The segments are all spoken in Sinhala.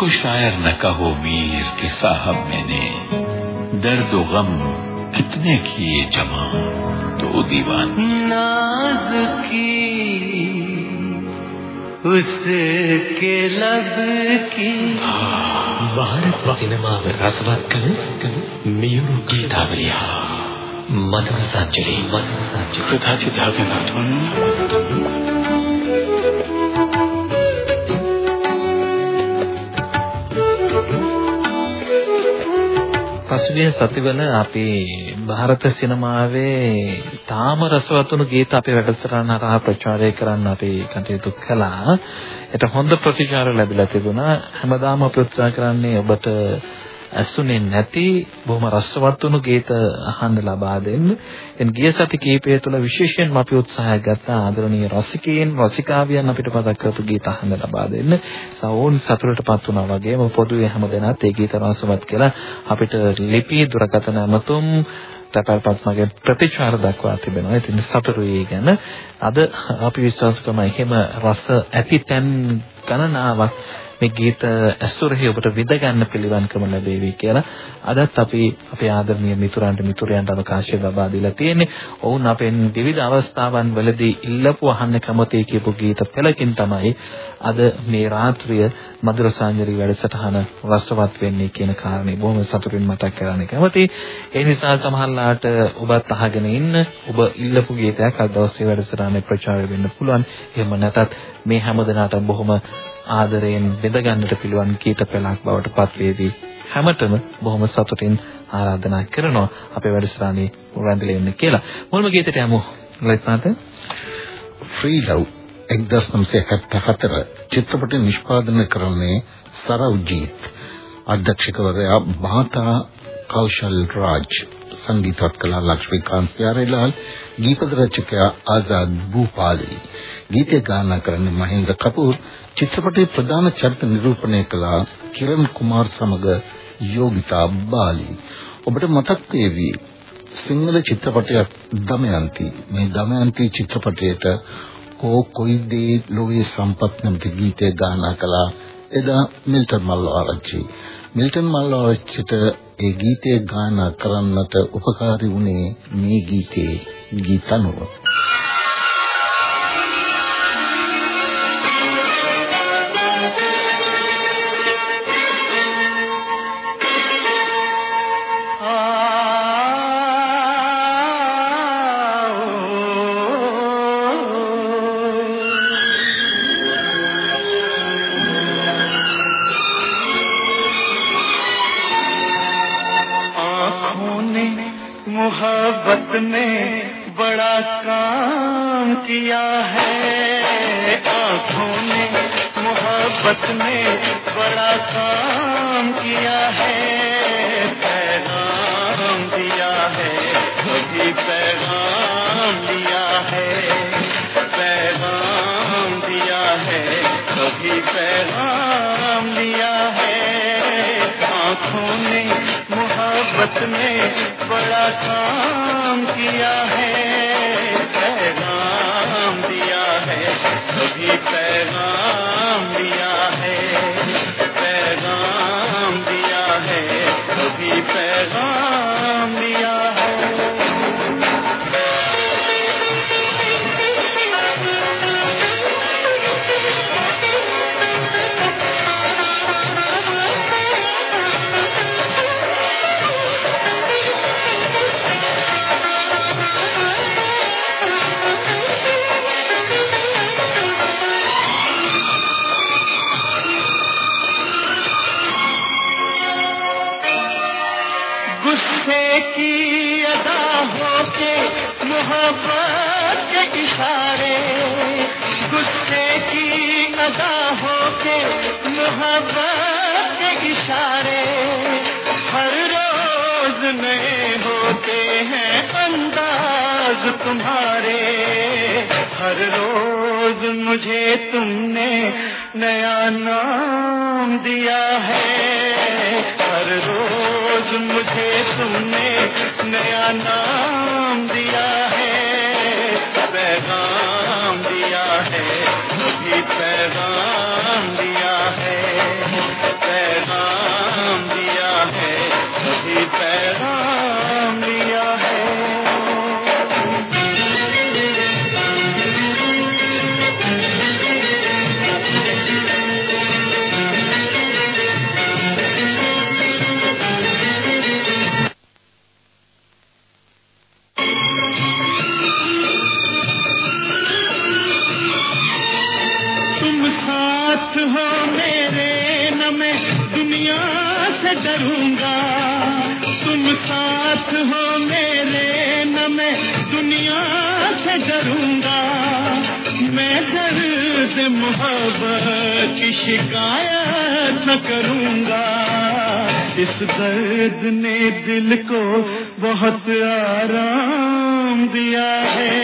کو شاعر نہ کہو میر کے صاحب میں نے۔ درد و غم کتنے کیے جمع تو دیوان۔ ناز کی اس کے لب کی۔ بھارت سینما میں رسوت کریں میور کی دھاویا مدرسہ چلی مدرسہ چلی۔ کتھا چی 2020 සතිවල අපි ಭಾರತ සිනමාවේ තාම රසවත් වුණු ගීත අපේ වැඩසටහන හරහා ප්‍රචාරය කරන්න අපි කටයුතු කළා. ඒට හොඳ ප්‍රතිචාර ලැබිලා තිබුණා. හැමදාම අපි උත්සාහ කරන්නේ ඔබට ඇසුනේ නැති බොහොම රසවත් වුණු ගීත අහන්න ලබා දෙන්න. එන් ගිය සති කීපය තුළ විශේෂයෙන්ම අපි උත්සාහය ගත්තා ආදරණීය රසිකයන් රසිකාවියන් අපිට පදක් කරපු ගීත අහන්න ලබා දෙන්න. සවුන් සතුටටපත් වුණා වගේම පොදුවේ හැමදෙනාත් ඒ ගීත රසවත් කියලා අපිට ලිපි දුරකථන අමතුම් තපල්පත් මගේ ප්‍රතිචාර දක්වා තිබෙනවා. ඉතින් සතුටුයි ගැන අද අපි විශ්වාස කරනවා එහෙම රස ඇති තැන් ගණනාවක් මේ ගීත ඇසුරෙහි ඔබට විඳ ගන්න පිළිවන්කම ලැබේවි කියලා අදත් අපි අපේ ආදරණීය මිතුරන්ට මිතුරයන්ට අවකාශය ලබා දීලා තියෙන්නේ. ඔවුන් අපෙන් විවිධ අවස්ථාවන් වලදී ඉල්ලපු අහන්න කැමති කියපු ගීත පෙළකින් තමයි අද මේ රාත්‍රිය මధుර සංජරි වැඩසටහන රසවත් වෙන්නේ කියන කාරණේ බොහොම සතුටින් මතක් කරගන්න කැමතියි. ඒ නිසා සමහරලාට ඔබත් අහගෙන ඉන්න ඔබ ඉල්ලපු ගීතයක් අද දවසේ වැඩසටහනේ ප්‍රචාරය වෙන්න පුළුවන්. එහෙම නැත්නම් මේ හැමදෙනාටම බොහොම ආදරයෙන් බෙද ගන්නට පිළිවන් ගීත පෙළක් බවට පත් වේවි. හැමතෙම බොහොම සතුටින් ආරාධනා කරනවා. අපේ වැඩසටහනේ රැඳිලා ඉන්න කියලා. මුල්ම ගීතයට යමු. ලයිත්නාත ෆ්‍රී ලව් 1974 චිත්‍රපට නිෂ්පාදනය කරන්නේ සරව්ජීත් අධ්‍යක්ෂකවරයා මහතා කෞශල් රාජ්. සංගීතවත් කලා ලක්ෂ්මීකාන්ත් ප්‍යාරේලාල් ගීත රචකයා ආසාද් භූපාලි. ගීත ගායනා කරන්නේ මහින්ද කපූර්. චිත්‍රපටයේ ප්‍රධාන චරිත නිරූපණය කළ කිරන් කුමාර් සමග යෝගිතා බාලි. ඔබට මතක් වේවි සිංහල චිත්‍රපටයක් දමයන්ති. මේ දමයන්ති චිත්‍රපටයේට කෝ කොයි දේ ලෝයේ සම්පත් නැමැති ගීතය ගායනා කළා එදා මිල්ටන් මල්ලආරච්චි මිල්ටන් මල්ලආරච්චිට ඒ ගීතය ගායනා කරන්නට උපකාරී වුණේ මේ ගීතේ ගීතනුව. محبت میں بڑا کام کیا ہے۔ آنکھوں نے محبت میں بڑا کام کیا ہے۔ پیغام دیا ہے وہی پیغام دیا ہے۔ پیغام دیا ہے وہی پیغام دیا ہے۔ آنکھوں نے محبت میں بڑا کام کیا ہے۔ پیغام دیا ہے سبھی پیغام دیا کے اشارے، غصے کی ادا ہو کے محبت کے اشارے۔ ہر روز نئے ہوتے ہیں انداز تمہارے۔ ہر روز مجھے تم نے نیا نام دیا ہے۔ ہر روز مجھے تم نے نیا نام پیغام دیا ہے پیغام دیا ہے پیغام دیا سے گا۔ میں درد محبت کی شکایت نہ کروں گا۔ اس درد نے دل کو بہت آرام دیا ہے۔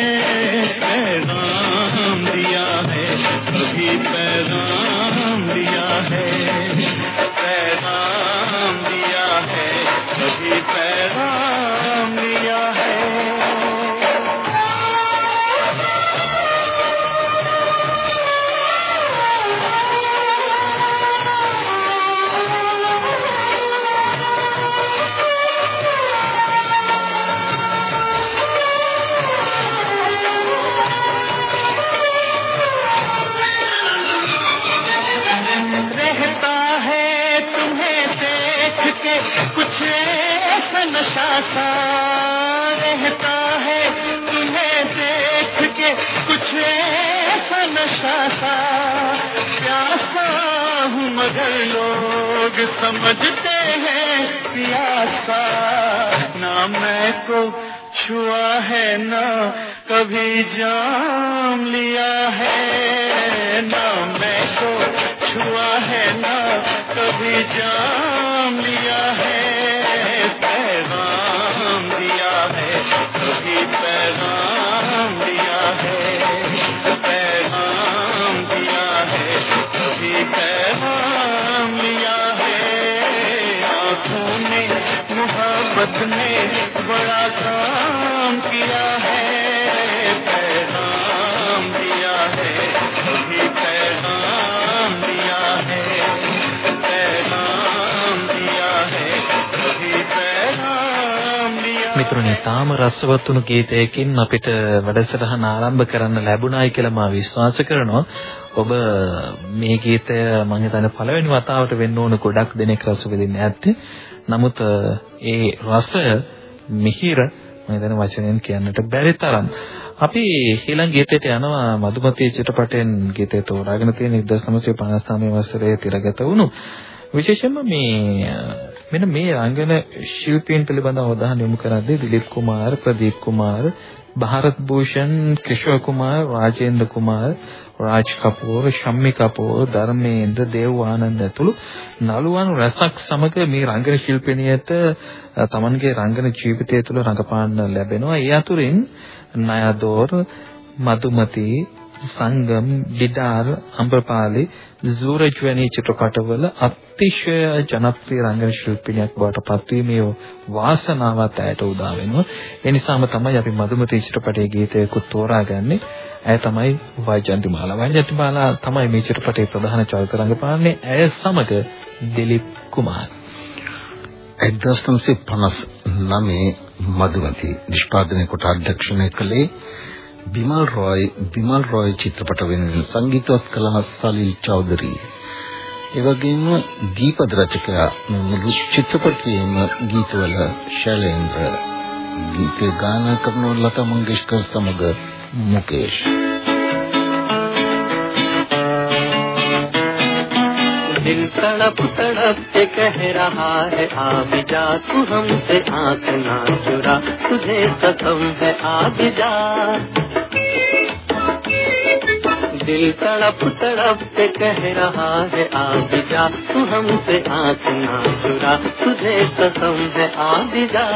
රසවත් වුණු ගීතයකින් අපිට වැඩසටහන ආරම්භ කරන්න ලැබුණායි කියලා මම විශ්වාස කරනවා. ඔබ මේ ගීතය මම හිතන්නේ පළවෙනි වතාවට වෙන්න ඕන ගොඩක් දෙනෙක් රස විඳින්න ඇත්තේ. නමුත් ඒ රසය මිහිර මම හිතන්නේ වචනෙන් කියන්නට බැරි තරම්. අපි ඊළඟ ගීතයට යනවා මధుමති චිත්‍රපටයෙන් ගීතය තෝරාගෙන තියෙන 1959 වසරේ තිරගත වුණු විශේෂයෙන්ම මේ මෙන්න මේ රංගන ශිල්පීන් පිළිබඳව අවධානය යොමු කරද්දී දිලීප් කුමාර්, ප්‍රදීප් කුමාර්, භාරත් භූෂන්, කිෂෝර් කුමාර්, රාජේන්ද්‍ර කුමාර්, රාජ් කපූර්, ශම්මි කපූර්, ධර්මේන්ද්‍ර, දේව් ආනන්ද ඇතුළු නළුවන් රැසක් සමග මේ රංගන ශිල්පිනියට තමන්ගේ රංගන ජීවිතය තුළ රඟපාන්න ලැබෙනවා. ඒ අතුරින් නයදෝර්, මధుමති, සංගම්, ඩිඩාර්, අම්බපාලි, සූරජ් වැනි චිත්‍රපටවල අතිශය ජනප්‍රිය රංගන ශිල්පිනියක් බවට පත්වීමේ වාසනාවත් ඇයට උදා වෙනවා. ඒ නිසාම තමයි අපි මధుමති චිත්‍රපටයේ ගීතයකුත් තෝරාගන්නේ. ඇය තමයි වෛජන්තිමාලා. වෛජන්තිමාලා තමයි මේ චිත්‍රපටයේ ප්‍රධාන චරිත රංගපාන්නේ. ඇය සමග දිලීප් කුමාර්. 1959 මధුමති නිෂ්පාදනය කොට අධ්‍යක්ෂණය කළේ බිමල් රොයි බිමල් රොයි චිත්‍රපට වෙනුවෙන් සංගීතවත් කළා සලිල් චෞදරි. ඒ වගේම දීපද රචකයා මුළු චිත්‍රපටයේම ගීතවල ශෛලේන්ද්‍ර ගීත ගාන කරන ලතා මංගেশකර සමග මුකේෂ් दिल तड़प तड़प से कह रहा है आ भी जा तू हमसे आंख ना चुरा तुझे कसम है आ भी जा دل تڑپ تڑپ سے کہہ رہا ہے آج جا تو ہم سے آنکھ نہ چرا، تجھے قسم ہے آج جا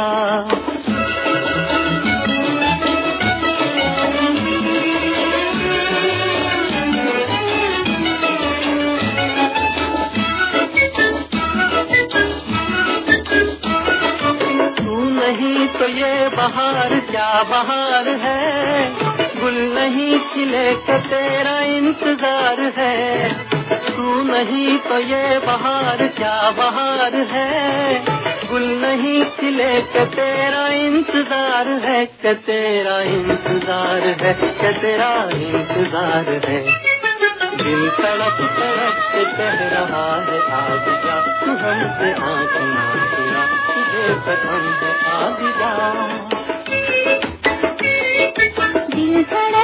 تو یہ بہار کیا بہار ہے؟ گل نہیں کھلے کا تیرا انتظار ہے؟ تو نہیں تو یہ بہار کیا بہار ہے؟ گل نہیں کھلے کا تیرا انتظار ہے، کہ تیرا انتظار ہے، کہ تیرا انتظار ہے۔ دل تڑپ تڑپ سے کہہ رہا ہے، آج جا ہم سے آنکھ نہ تجھے پسند سے آج جا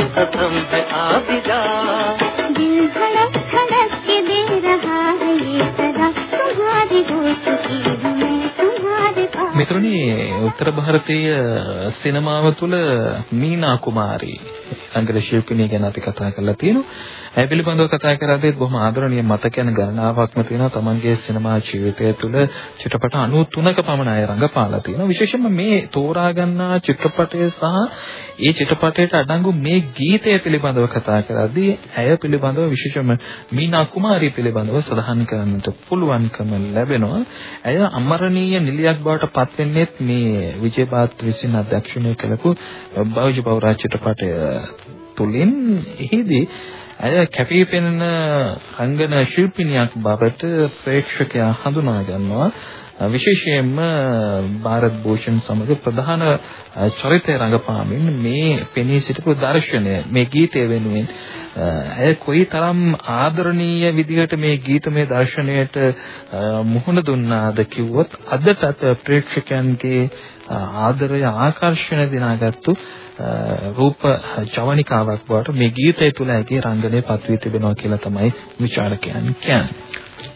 कसम है आबिदा। दिल धड़क धड़क के दे रहा है ये सदा। तुम्हारी हो चुकी हूँ मैं तुम्हारे पास। मित्रों उत्तर भारतीय සිනමාව තුළ මීනා කුමාරී සංගීත ශිල්පිනිය ගැන අපි කතා කරලා තියෙනවා. ඒ පිළිබඳව කතා කරද්දී බොහොම ආදරණීය මතකයන් ගණනාවක්ම තියෙනවා තමන්ගේ සිනමා ජීවිතය තුළ චිත්‍රපට 93ක පමණ අය රඟපාලා තියෙනවා. විශේෂයෙන්ම මේ තෝරා ගන්නා චිත්‍රපටය සහ ඒ චිත්‍රපටයට අඩංගු මේ ගීතය පිළිබඳව කතා කරද්දී ඇය පිළිබඳව විශේෂයෙන්ම මීනා කුමාරී පිළිබඳව සඳහන් කරන්නට පුළුවන්කම ලැබෙනවා. ඇය අමරණීය නිලියක් බවට පත් වෙන්නේ මේ විජේබාත් විසින් අධ්‍යක්ෂණය කළපු බෞජ බෞරා චිත්‍රපටය තුලින් එහිදී ඇය කැපී පෙනෙන රංගන ශිල්පිනියක් බවට ප්‍රේක්ෂකයා හඳුනා ගන්නවා. විශේෂයෙන්ම ಭಾರತ್ භූෂන් සමග ප්‍රධාන චරිතය රඟපාමින් මේ පෙනී සිටපු දර්ශනය මේ ගීතය වෙනුවෙන් ඇය කොයිතරම් ආදරණීය විදිහට මේ ගීතමය දර්ශනයට මුහුණ දුන්නාද කිව්වොත් අදටත් ප්‍රේක්ෂකයන්ගේ ආදරය ආකර්ෂණ දිනාගත්තු රූප ජවනිකාවක් බවට මේ ගීතය තුළ ඇගේ රංගනය පත්වී තිබෙනවා කියලා තමයි විචාරකයන් කියන්නේ.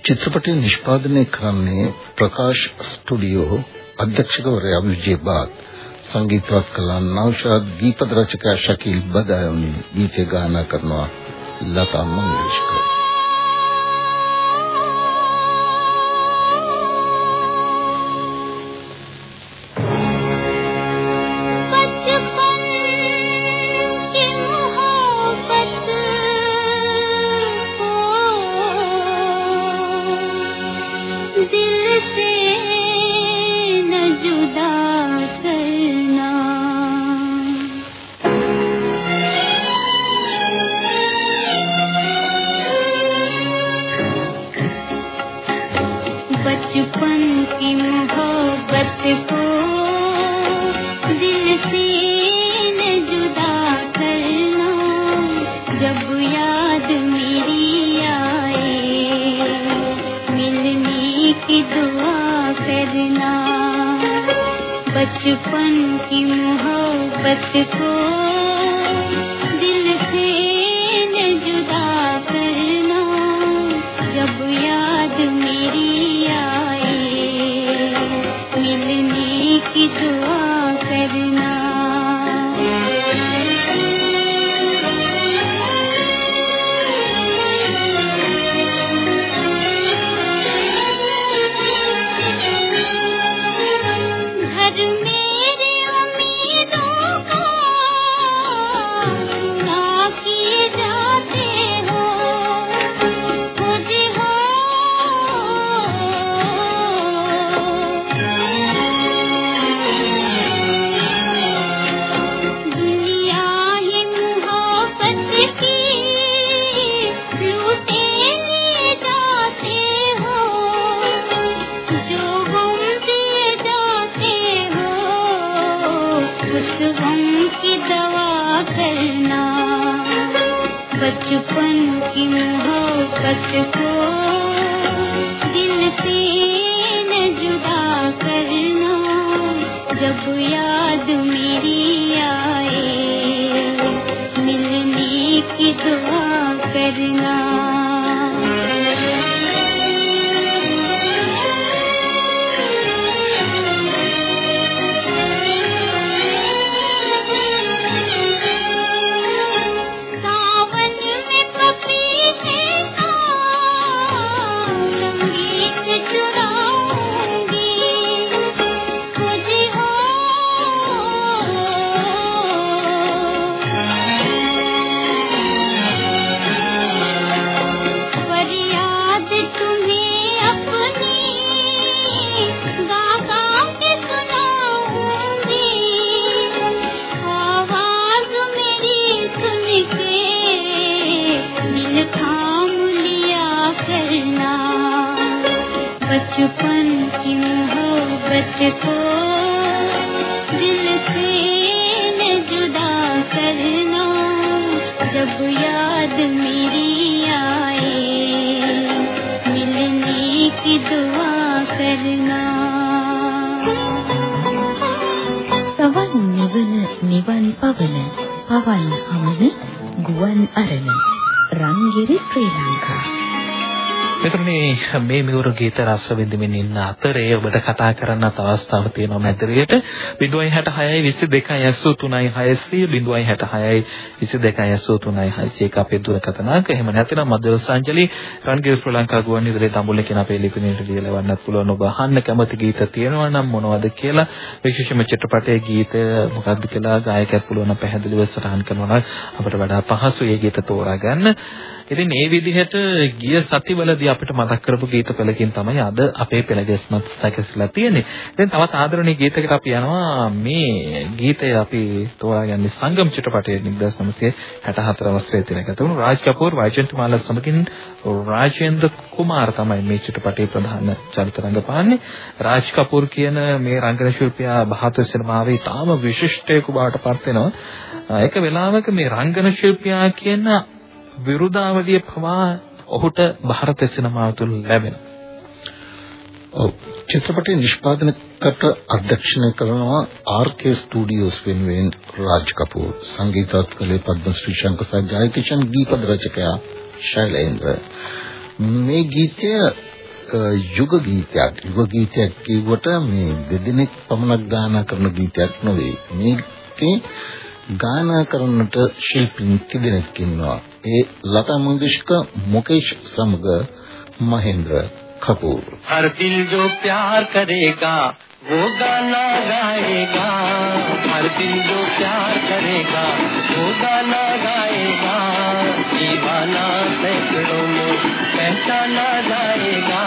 චිත්‍රපටය නිෂ්පාදනය කරන්නේ ප්‍රකාශ් ස්ටුඩියෝ අධ්‍යක්ෂකවරයා විජේ බාත්. සංගීතවත් කළා නෞෂාද් දීපද රචකයා ශකීල් බදායෝනි. ගීත ගායනා කරනවා ලතා මංගেশකර. بچپن کی محبت کو دل سے نہ جدا کرنا، جب یاد میری آئے، ملنے کی دعا کرنا۔ තවන් නිවන නිවන් පවන පවන් හමන ගුවන් අරණ රංගිරි ශ්‍රී ලංකා මෙතනනේ මේ මියුරු ගීත රස විඳින්න ඉන්න අතරේ ඔබට කතා කරන්නත් අවස්ථාවක් තියෙනවා මැදිරියට. 066 22 83 600 066 22 83 600 අපේ දුරකථන අංක. එහෙම නැත්නම් මධ්‍යවසංජලි රන්ගිර ශ්‍රී ලංකා ගුවන් විදුලියේ තඹුල්ල කියන අපේ ලිපිනයට ලියලවන්නත් පුළුවන්. ඔබ අහන්න කැමති ගීත තියෙනවා නම් මොනවද කියලා විශේෂම චිත්‍රපටයේ ගීත මොකක්ද කියලා ගායකයෙක් පුළුවන් නම් පැහැදිලිව සටහන් කරනවා නම් අපිට වඩා පහසුයි ඒ ගීත තෝරා ගන්න. ඉතින් මේ විදිහට ගිය සතිවලදී අපිට මතක් කරපු ගීත පෙළකින් තමයි අද අපේ පෙළගැස්මත් සැකසීලා තියෙන්නේ. දැන් තවත් ආදරණීය ගීතයකට අපි යනවා මේ ගීතය අපි තෝරාගන්නේ සංගම් චිත්‍රපටයේ 1964 වසරේ තිරගත වුණු රාජ් කපූර් වෛජන්තිමාලා සමගින් රාජේන්ද්‍ර කුමාර් තමයි මේ චිත්‍රපටයේ ප්‍රධාන චරිත රංගපාන්නේ. රාජ් කපූර් කියන මේ රංගන ශිල්පියා බහතර සිනමාවේ තාම විශිෂ්ටයෙකු බවට පත් වෙනවා. ඒක වෙලාවක මේ රංගන ශිල්පියා කියන විරුදාවලිය පවා ඔහුට ಭಾರත සිනමාව තුළ ලැබෙනවා. ඔව්. චිත්‍රපටයේ නිෂ්පාදනකට අධ්‍යක්ෂණය කරනවා RK ස්ටුඩියෝස් වෙනුවෙන් රාජ් කපූර් සංගීතවත් කළේ පද්මශ්‍රී ශංකර සහ ජයකිෂන් ගීපද රචකයා ශෛලේන්ද්‍ර. මේ ගීතය යුග ගීතයක්. යුග ගීතයක් කියුවට මේ දෙදෙනෙක් පමණක් ගායනා කරන ගීතයක් නෙවෙයි. මේකේ ගායනා කරන්නට ශිල්පීන් තිදෙනෙක් ඉන්නවා. ඒ ලතා මංගেশකර මුකේෂ් සමග මහේන්ද්‍ර කපූර් හර දිල් جو پیار کرے گا وہ گانا گائے گا ہر دل جو پیار کرے گا وہ گانا گائے گا دیوانہ سینکڑوں میں پہچانا جائے گا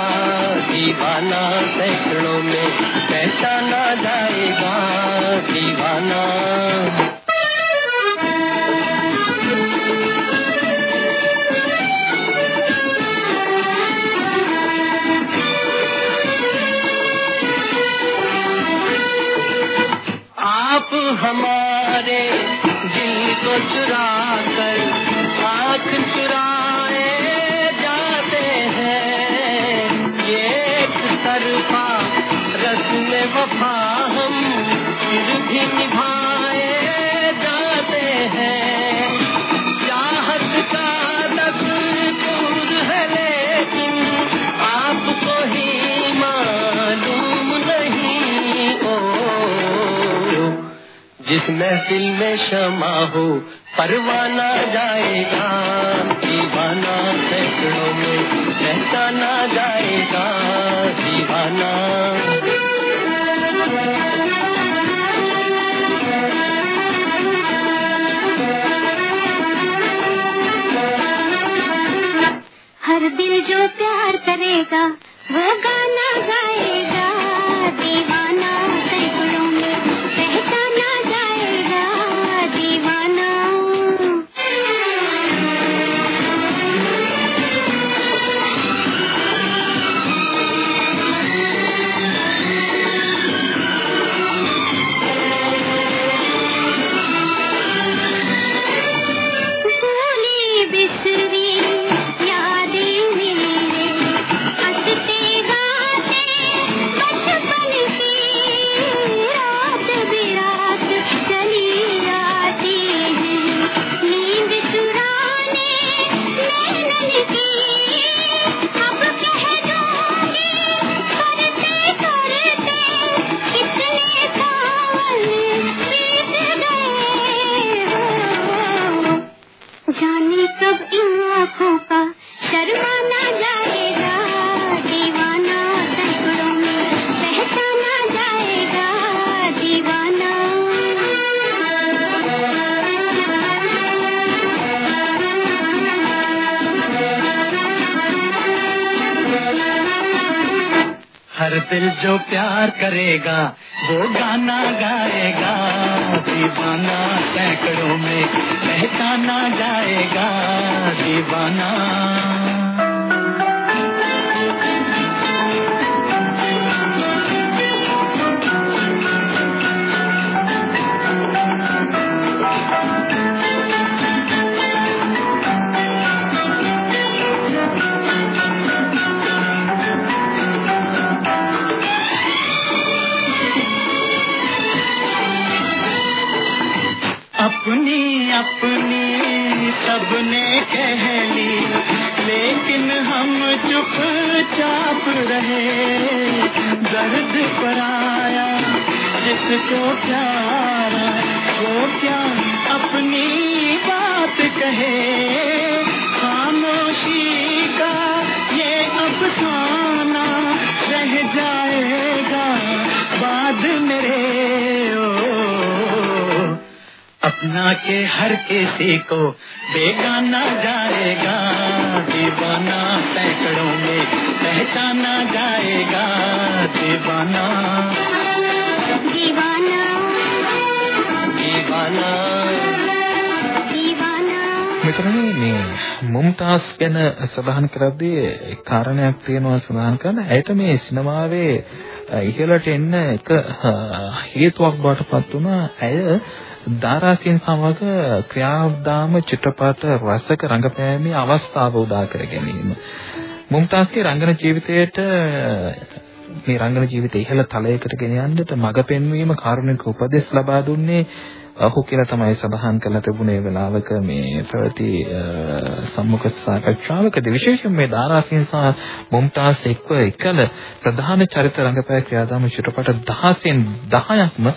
دیوانہ سینکڑوں میں پہچانا جائے گا دیوانہ ہمارے دل کو چرا کر آنکھ چرائے جاتے ہیں۔ ایک طرفہ رسم وفا ہم پھر بھی نبھا جس محفل میں شمع ہو، پروانہ جائے گا۔ دیوانہ سینکڑوں میں پہچانا جائے گا۔ دیوانہ۔ ہر دل جو پیار کرے گا، وہ گانا گائے گا۔ دل جو پیار کرے گا، وہ گانا گائے گا۔ دیوانہ سینکڑوں میں پہچانا جائے گا۔ دیوانہ اپنی اپنی سب نے کہہ لی، لیکن ہم چپ چاپ رہے۔ درد پر آیا جس کو پیارا وہ کیا اپنی بات کہے؟ خاموشی کا یہ افسانہ رہ جائے گا بعد میرے अपना के हर किसी को बेगाना जाएगा दीवाना सैकड़ों में पहचाना जाएगा दीवाना दीवाना दीवाना दीवाना මෙතනදී මේ මුම්තාස් ගැන සඳහන් කරද්දී කාරණයක් තියෙනවා සඳහන් කරන ඇයට මේ සිනමාවේ අ, ඉහළට එන්න එක අ, හේතුවක් බවට පත් වුණා ඇය දාරාසින් සමග ක්‍රියාදාම චිත්‍රපට රසක රංගපෑමේ අවස්ථාව උදා කර ගැනීම. මුම්තාස්ගේ රංගන ජීවිතයට මේ රංගන ජීවිතය ඉහළ තලයකට ගෙන යන්නට මඟ පෙන්වීම කාරුණික උපදෙස් ලබා දුන්නේ ඔහු කියලා තමයි සඳහන් කරලා තිබුණේ වෙලාවක මේ පැවති අ, සම්මුඛ සාකච්ඡාවකදී විශේෂයෙන් මේ දාරාසින් සහ මුම්තාස් එක්ව එකල ප්‍රධාන චරිත රංගපෑ ක්‍රියාදාම චිත්‍රපට 16න් 10ක්ම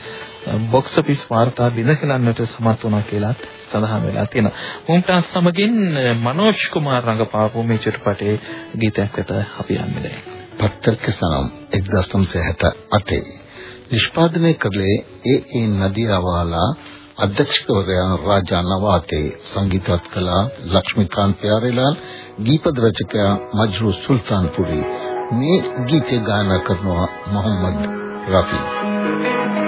බොක්ස් ඔෆිස් වාර්තා බිඳකලන්නට සමත් වුණා කියලා සඳහන් වෙලා තියෙනවා. මුම්තාස් සමගින් මනෝජ් කුමාර් රංගපාපු මේ චිත්‍රපටයේ ගීතයක් වෙත අපි යන්නේ දැන්. පත්තරක සනම් 1978 නිෂ්පාදනය කළේ ඒ. ඒ. නදියාවාලා අධ්‍යක්ෂකවරයා රාජා නවාතේ. සංගීතවත් කළා ලක්ෂ්මීකාන්ත ප්‍යාරේලාල්. ගීපද රචකයා මජ්රු සුල්තාන්පුරි. මේ ගීතය ගායනා කරනවා මොහම්මද් රෆී.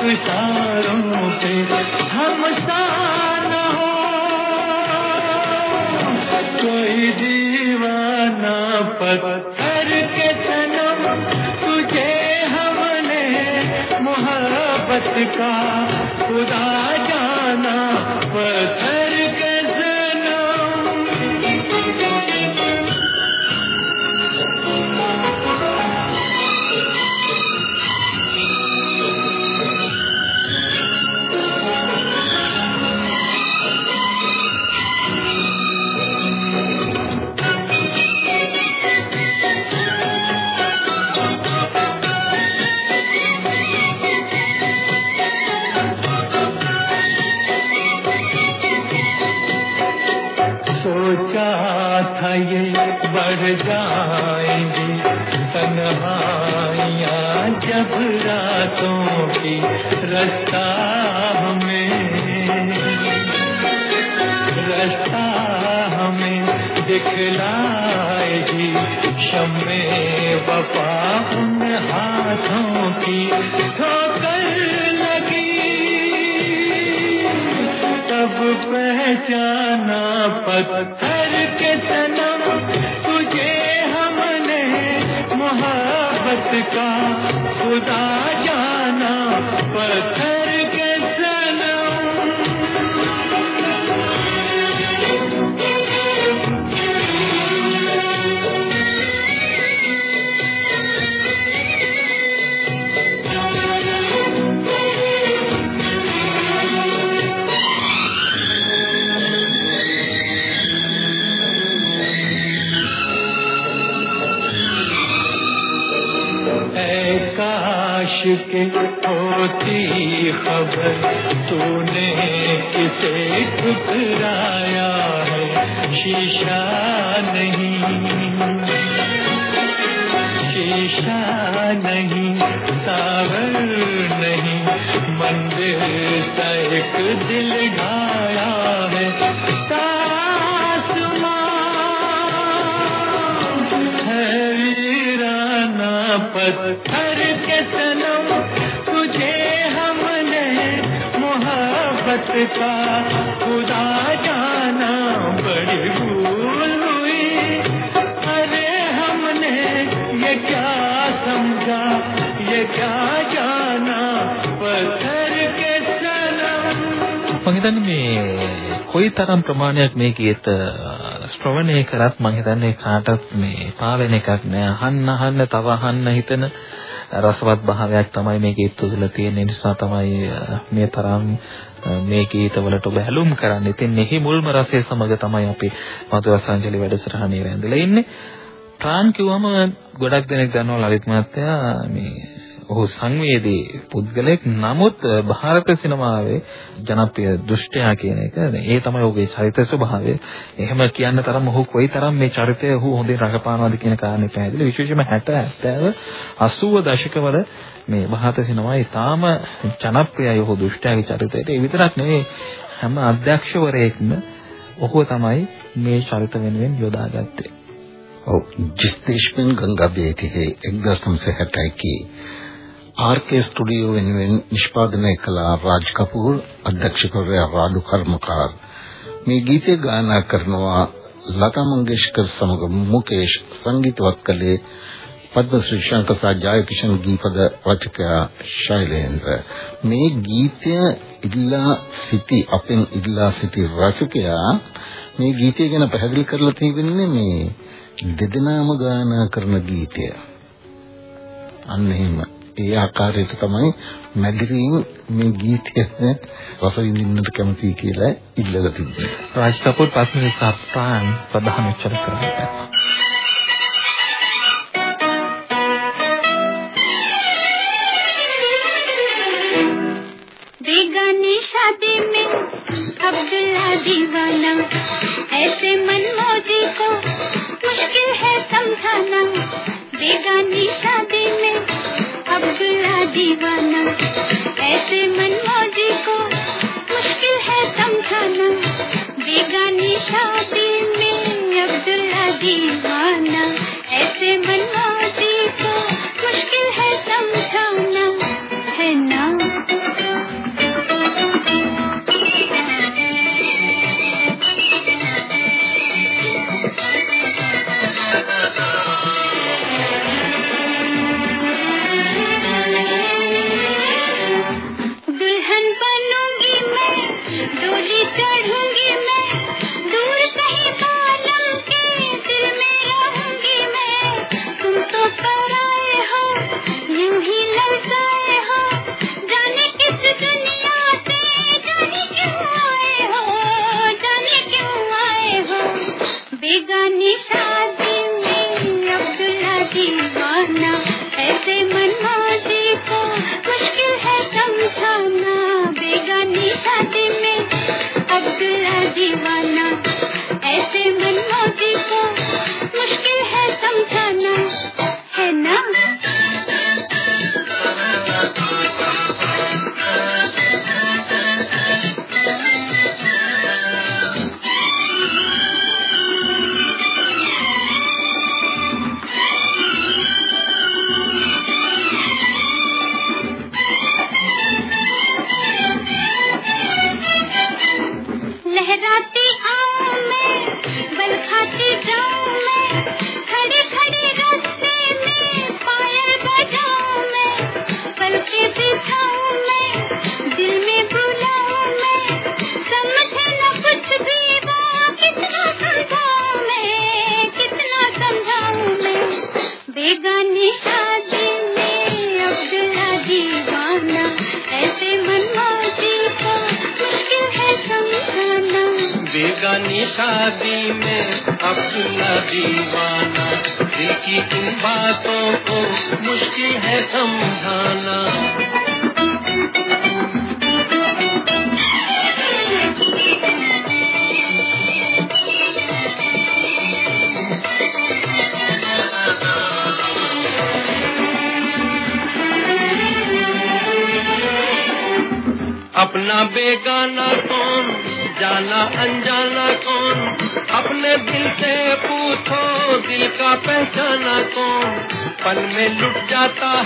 ستاروں پہ ہم سان ہو۔ کوئی دیوانہ پتھر کے تجھے ہم نے محبت کا خدا ہاتھوں کی پتھر کے تجھے ہم نے محبت کا خدا جانا۔ پتھر හිතන්නේ මේ කොයි තරම් ප්‍රමාණයක් මේ ගීත ශ්‍රවණය කරත් මම හිතන්නේ කාටත් මේ පාවෙන එකක් නෑ අහන්න අහන්න තව අහන්න හිතන රසවත් භාවයක් තමයි මේ ගීත තුළ තියෙන නිසා තමයි මේ තරම් මේ ගීතවලට ඔබ හැලුම් කරන්නේ. ඉතින් මෙහි මුල්ම රසය සමග තමයි අපි මధుරසංජලි වැඩසටහනේ රැඳිලා ඉන්නේ. ප්‍රාන් කිව්වම ගොඩක් දෙනෙක් දන්නවා ලලිත් මහත්තයා මේ ඔහු සංවේදී පුද්ගලෙක් නමුත් ಭಾರತ සිනමාවේ ජනප්‍රිය දෘෂ්ටයා කියන එක ඒ තමයි ඔහුගේ චරිත ස්වභාවය. එහෙම කියන්න තරම් ඔහු කොයිතරම් මේ චරිතය ඔහු හොඳින් රඟපානවද කියන කාරණේ පැහැදිලි. විශේෂයෙන්ම 60 70 80 දශකවල මේ ಭಾರತ සිනමාවේ ඊටාම ජනප්‍රියයි ඔහු දෘෂ්ටයාගේ චරිතයට. ඒ විතරක් නෙවෙයි හැම අධ්‍යක්ෂවරයෙක්ම ඔහු තමයි මේ චරිත වෙනුවෙන් යොදාගත්තේ. ඔව් ජිස්තේෂ්මන් ගංගාබේතිහි 1961 की ආර්.කේ ස්ටුඩියෝ වෙනුවෙන් නිෂ්පාදනය කළ රාජ් කපූර් අධ්‍යක්ෂකවරයා රාදු කර්මකාර්. මේ ගීතය ගායනා කරනවා ලතා මංගেশකර් සමග මුකේෂ්. සංගීතවත් කළේ පද්මශ්‍රී ශංකර් සහ ජයකිෂන් ගීපද රචකයා ශෛලේන්ද්‍ර. මේ ගීතය ඉල්ලා සිටි අපෙන් ඉල්ලා සිටි රචකයා මේ ගීතය ගැන පැහැදිලි කරලා තිබෙන්නේ මේ දෙදෙනාම ගායනා කරන ගීතය. අන්න එහෙම. آپ مدری میں گیت رسوئی ٹھاکر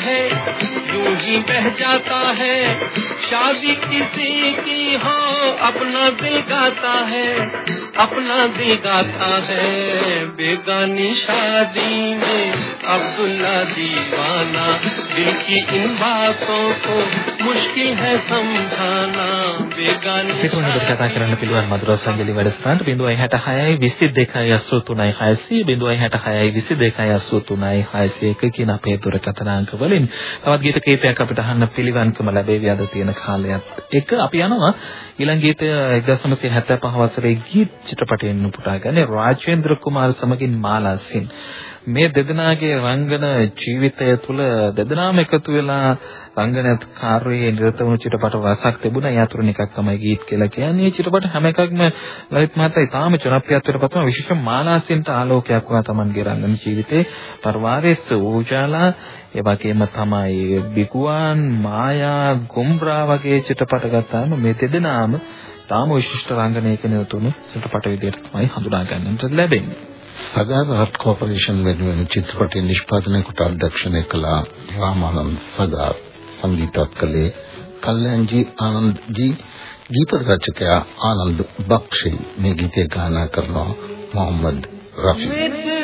ہے، یوں ہی بہ جاتا ہے۔ شادی کسی کی ہو، اپنا دل گاتا ہے، اپنا دل گاتا ہے۔ بیگانی شادی میں अब्दुल्ला दीवाना दिल की इन बातों को मुश्किल है समझाना बेगानी සිතුනකට කතා කරන්න පුළුවන් මధుර සංගලි වැඩසටහනට 0.66යි 22යි 836යි 0.66යි 22යි 836යි කියන අපේ දුරකථන අංක වලින්. තවත් ගීත කීපයක් අපිට අහන්න පිළිවන්කම ලැබෙවි අද තියෙන කාලයත් එක. අපි යනවා ඊළඟ ගීතය 1975 වසරේ ගීත චිත්‍රපටයෙන් උපුටාගන්නේ රාජේන්ද්‍ර කුමාර සමගින් මාලාසින් මේ දෙදෙනාගේ රංගන ජීවිතය තුළ දෙදෙනාම එකතු වෙලා රංගනත් කාර්යයේ නිරත වුණු චිත්‍රපට රසක් තිබුණා. ඒ අතුරින් එකක් තමයි ගීත් කියලා කියන්නේ. මේ චිත්‍රපට හැම එකක්ම ලලිත් මහතා ඉතාම ජනප්‍රියත්වයට පත් වුණා. විශේෂ මාලාසින්ට ආලෝකයක් වුණා Tamanගේ රංගන ජීවිතේ. පර්වාරේස් ඌජාලා ඒ වගේම තමයි බිකුවන් මායා ගුම්රා වගේ චිත්‍රපට ගත්තාම මේ දෙදෙනාම තාම විශිෂ්ට රංගනයක නිරතුණු චිත්‍රපට විදිහට තමයි හඳුනා ගන්නට ලැබෙන්නේ. සගාර ආර්ට් කෝපරේෂන් වෙනුවෙන් චිත්‍රපටය නිෂ්පාදනය කොට අධ්‍යක්ෂණය කළ රාමානන්ද සගාර් සංගීතවත් කළේ කල්යන්ජී ආනන්දජී ගීත රචකයා ආනන්ද බක්ෂි මේ ගීතය ගායනා කරනවා මොහම්මද් රෆී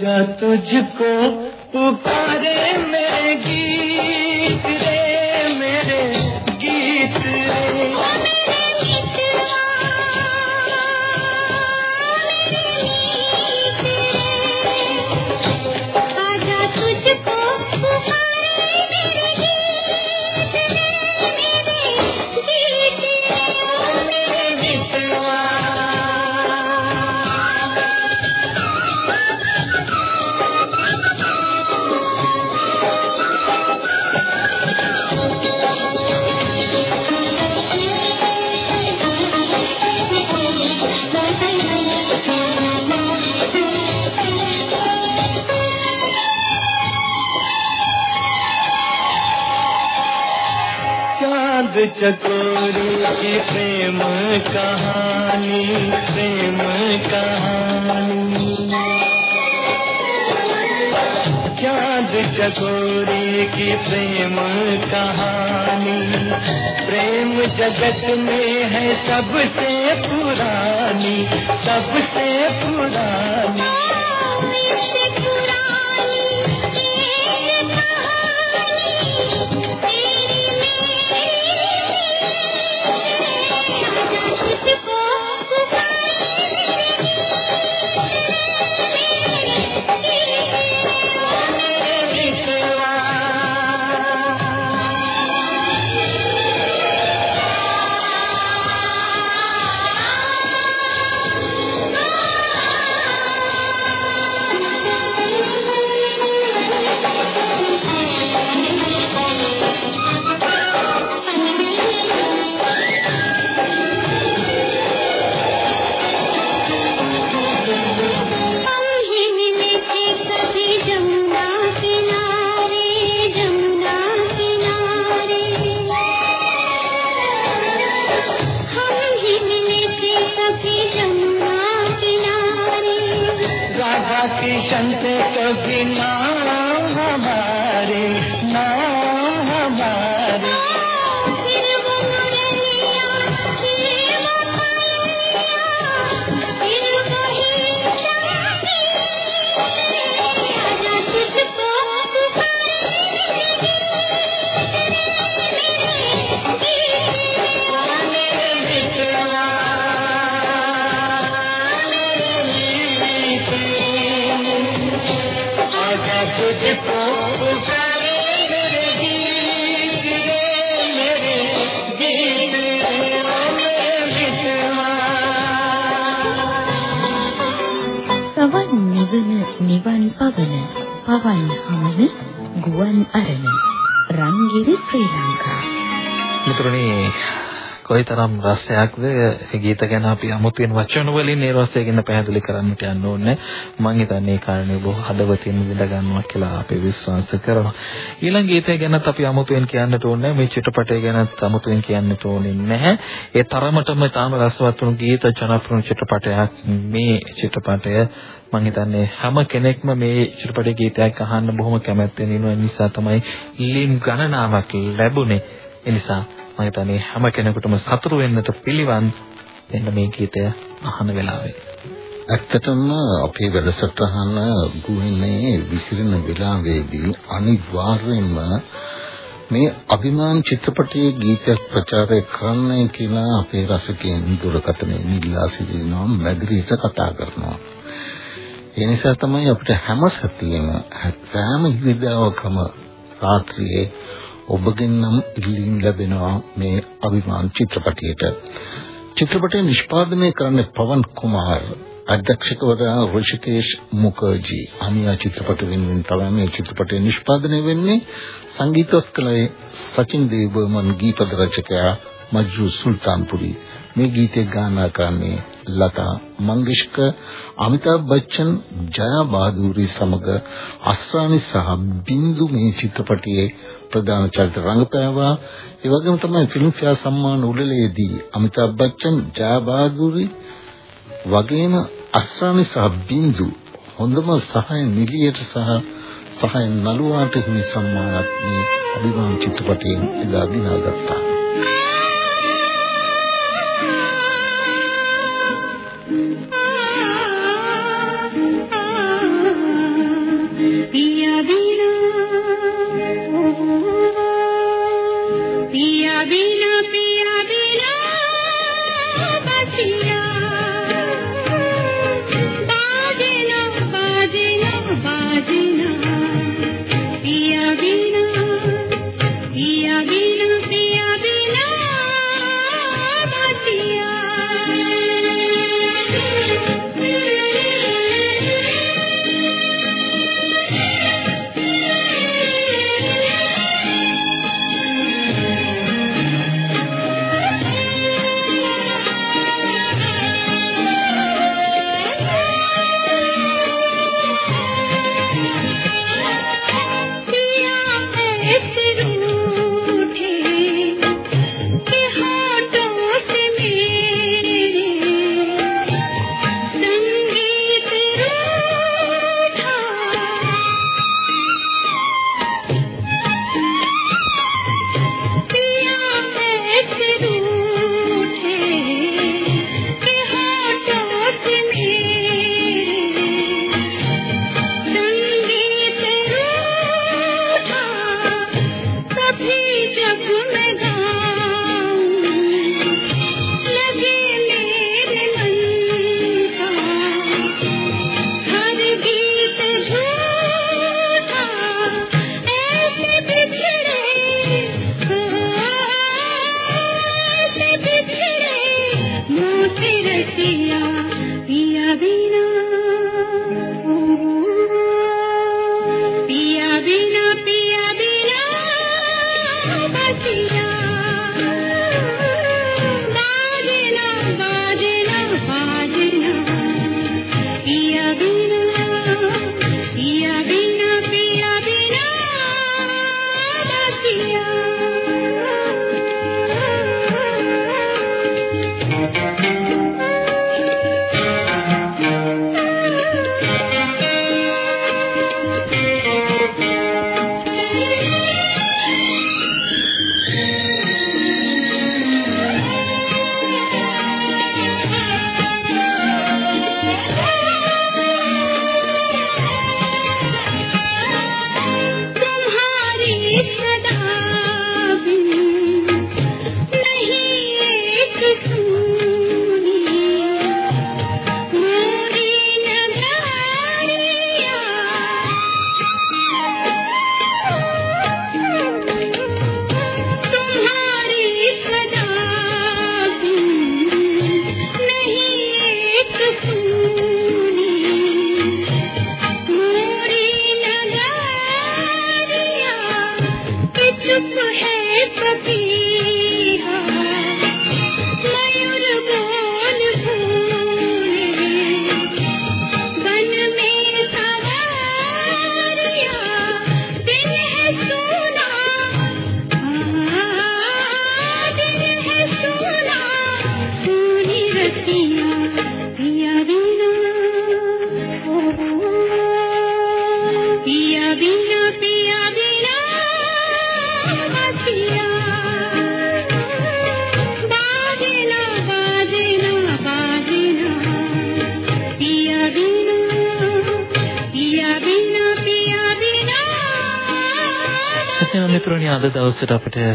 جا تجھ کو پکارے میں گی چکوری کی پریم کہانی پریم کہانی۔ چاند چکوری کی پریم کہانی، پریم جگت میں ہے سب سے پرانی، سب سے پرانی۔ කොයිතරම් රසයක්ද? ඒ ගීත ගැන අපි අමුතුවෙන් වචන වලින් ඒ රසය ගැන පැහැදිලි කරන්නට යන්න ඕනේ. මම හිතන්නේ ඒ කාරණේ බොහෝ හදවතින් විඳ ගන්නවා කියලා අපි විශ්වාස කරනවා. ඊළඟ ගීතය ගැනත් අපි අමුතුවෙන් කියන්නට ඕනේ. මේ චිත්‍රපටය ගැනත් අමුතුවෙන් කියන්නට ඕනේ නැහැ. ඒ තරමටම තාම රසවත් වුණු ගීත ජනප්‍රිය චිත්‍රපටයක්. මේ චිත්‍රපටය මම හිතන්නේ හැම කෙනෙක්ම මේ චිත්‍රපටයේ ගීතයක් අහන්න බොහොම කැමැත්තෙන් ඉන්න නිසා තමයි ලිම් ගණනාවක් ලැබුණේ. ඒ නිසා මම හිතන්නේ හැම කෙනෙකුටම සතුරු වෙන්නට පිළිවන් එන්න මේ ගීතය අහන වෙලාවේ. ඇත්තටම අපේ වැඩසටහන ගුවනේ විසිරෙන වෙලාවේදී අනිවාර්යයෙන්ම මේ අභිමාන චිත්‍රපටයේ ගීතයක් ප්‍රචාරය කරන්නයි කියලා අපේ රසිකයන් දුරකථනයේ නිලා සිටිනවා මැදිරියට කතා කරනවා. ඒ නිසා තමයි අපිට හැම සතියෙම සෑම ඉරිදාවකම රාත්‍රියේ ඔබගෙන් නම් ඉල්ලීම් ලැබෙනවා මේ අභිමාන චිත්‍රපටයට. චිත්‍රපටය නිෂ්පාදනය කරන්නේ පවන් කුමාර් අධ්‍යක්ෂකවරයා ඍෂිකේෂ් මුඛර්ජී. අමියා චිත්‍රපට වෙනුවෙන් තමයි මේ චිත්‍රපටය නිෂ්පාදනය වෙන්නේ. සංගීතෝත්කලයේ සචින් දේවබර්මන් ගීත රචකයා මජ්රු සුල්තාන්පුරි මේ ගීතය ගායනා කරන්නේ ලතා මංගেশකර් අමිතාබ් බච්චන් ජයා බහදූරි සමග අස්රානි සහ බින්දු මේ චිත්‍රපටයේ ප්‍රධාන චරිත රංගපෑවා. ඒ වගේම තමයි ෆිල්ම්ෆෙයාර් සම්මාන උළෙලේදී අමිතාබ් බච්චන් ජයා බහදූරි වගේම අස්රානි සහ බින්දු හොඳම සහාය නිලියට සහ සහාය නළුවාට හිමි සම්මානත් මේ අභිමාන චිත්‍රපටයෙන් එදා දිනාගත්තා.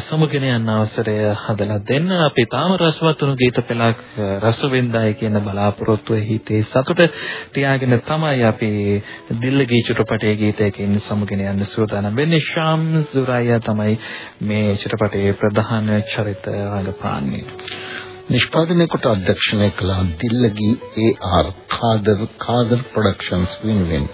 සමුගෙන යන අවසරය හදලා දෙන්න. අපි තාම රසවත් වුණු ගීත පෙළක් රස වින්දායි කියන බලාපොරොත්තුවේ හිතේ සතුට තියාගෙන තමයි අපි දිල්ලගේ චිත්‍රපටයේ ගීතයකින් සමුගෙන යන්න සූදානම් වෙන්නේ. ශාම් සුරායා තමයි මේ චිත්‍රපටයේ ප්‍රධාන චරිත රඟපාන්නේ. නිෂ්පාදනය කොට අධ්‍යක්ෂණය කළ දිල්ලගී ඒ.ආර්. කාදර් කාදර් ප්‍රොඩක්ෂන්ස් වෙනුවෙන්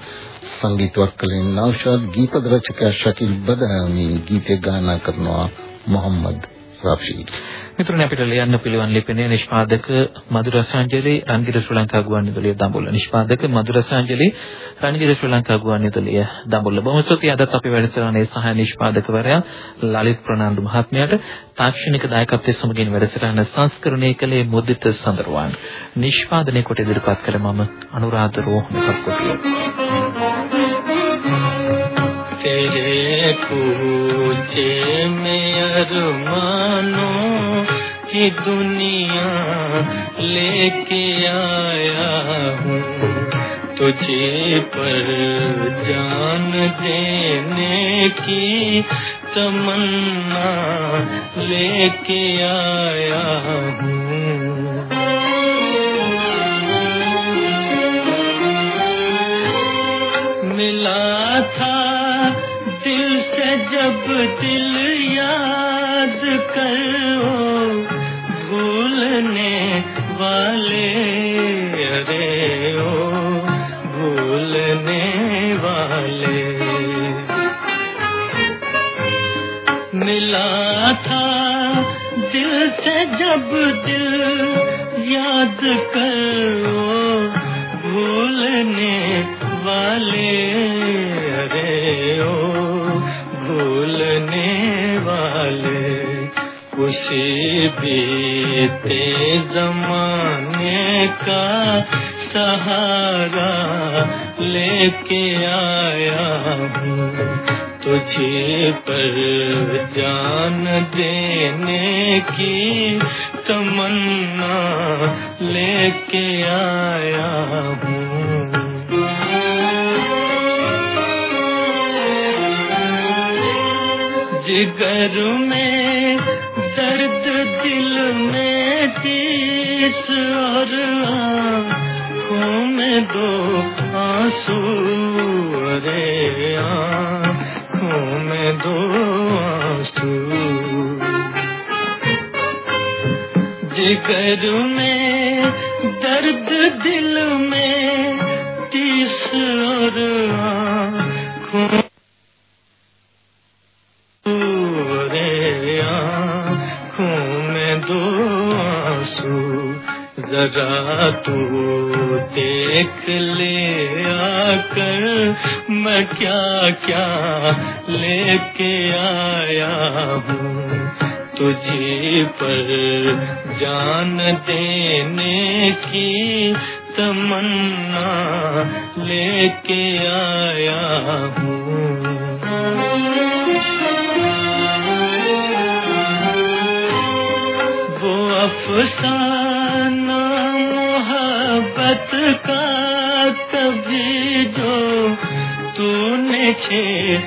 සංගීතවත් කළේ නෞෂාද් ගීපද රචකයා ශකීල් බදාමි. ගීතය ගායනා කරනවා මොහම්මද් රෆී. මිතුරනි අපිට ලියන්න පිළිවන් ලිපිනේ නිෂ්පාදක මధుරසංජලි රන්ගිර ශ්‍රී ලංකා ගුවන්විදුලිය දඹුල්ල. නිෂ්පාදක මధుරසංජලි රන්ගිර ශ්‍රී ලංකා ගුවන්විදුලිය දඹුල්ල. බොහොම ස්තුතියි. අදත් අපි වැඩසටහනේ සහාය නිෂ්පාදකවරයා ලලිත් ප්‍රනාන්දු මහත්මයාට තාක්ෂණික දායකත්වයේ සමගින් වැඩසටහන සංස්කරණය කළේ මුදිත සඳරුවන්. නිෂ්පාදනය කොට ඉදිරිපත් කළ මම අනුරාධ රෝහණ කප්පුටිය کوچے میں ارمانو کی دنیا لے کے آیا ہوں۔ تجھے پر جان دینے کی تمنا لے کے آیا ہوں۔ ملا تھا دل یاد کرو، بھولنے والے ارے او بھولنے والے۔ ملا تھا دل سے جب دل یاد کرو، بھولنے والے ارے او اسے بیتے زمانے کا سہارا لے کے آیا ہوں۔ تجھے پر جان دینے کی تمنا لے کے آیا ہوں۔ جگر میں کس میں میں دو آنسو۔ جگر میں درد دل میں تو دیکھ لے۔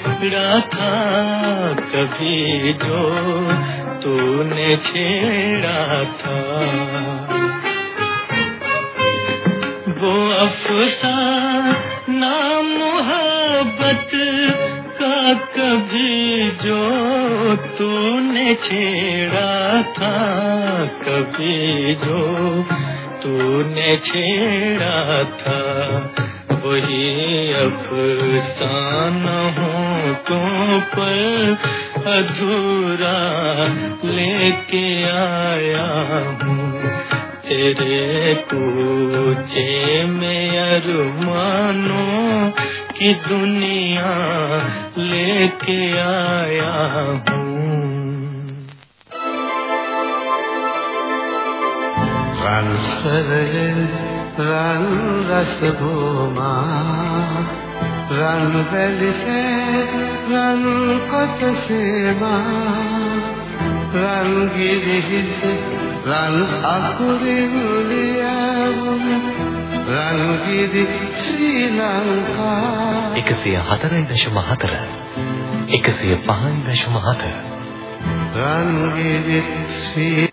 رکھا کبھی جو تو نے چھیڑا تھا۔ وہ افسانہ محبت کا کبھی جو تو نے چھیڑا تھا۔ کبھی جو تو نے چھیڑا تھا۔ وہی افسانہ ہوں۔ باتوں پر ادھورا لے کے آیا ہوں۔ تیرے پوچھے میں ارمانوں کی دنیا لے کے آیا ہوں۔ رن رس بھوما رن بل سے රන් කොට සේමා රන් ගිරිහිස රන් අකුරින් ලියවුන රන් ගිරි ශ්‍රී ලංකා 104.4 105.7 රන් ගිරි ශ්‍රී